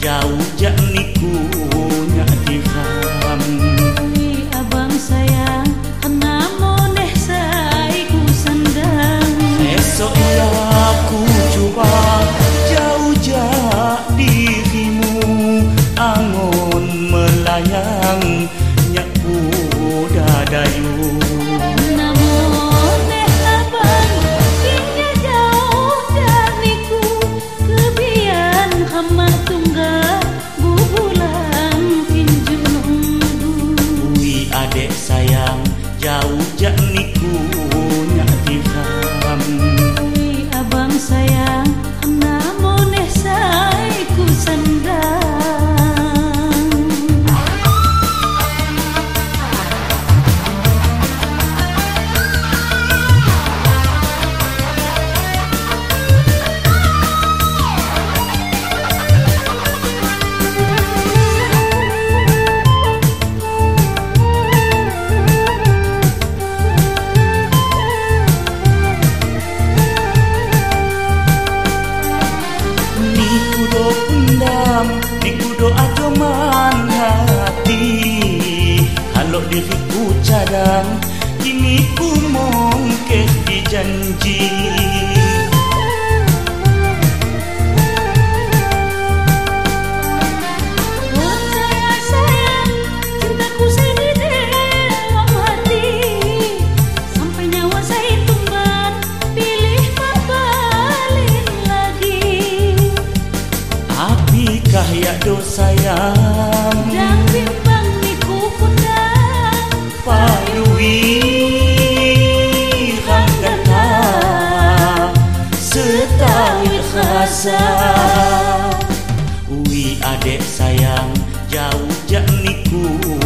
jauh jauh. jauh jernih diriku cadang Kini ku mongkeh di janji sawit rasa Wi adek sayang jauh jak niku.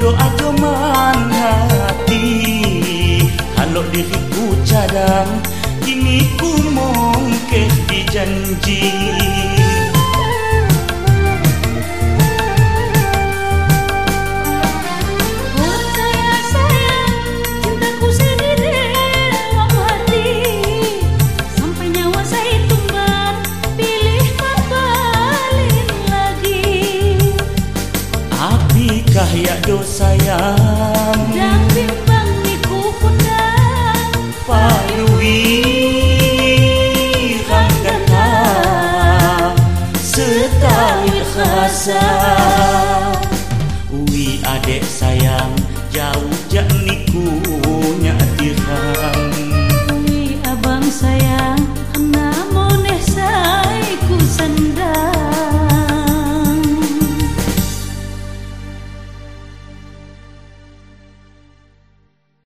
doa teman hati. Kalau diriku cadang Kini ku mungkin dijanjikan sayang. Dan bimbang ni ku pedang Paruhi Kang kata khasa, rasa Ui adik sayang Jauh jak ni ku Nyatirang Ui abang sayang.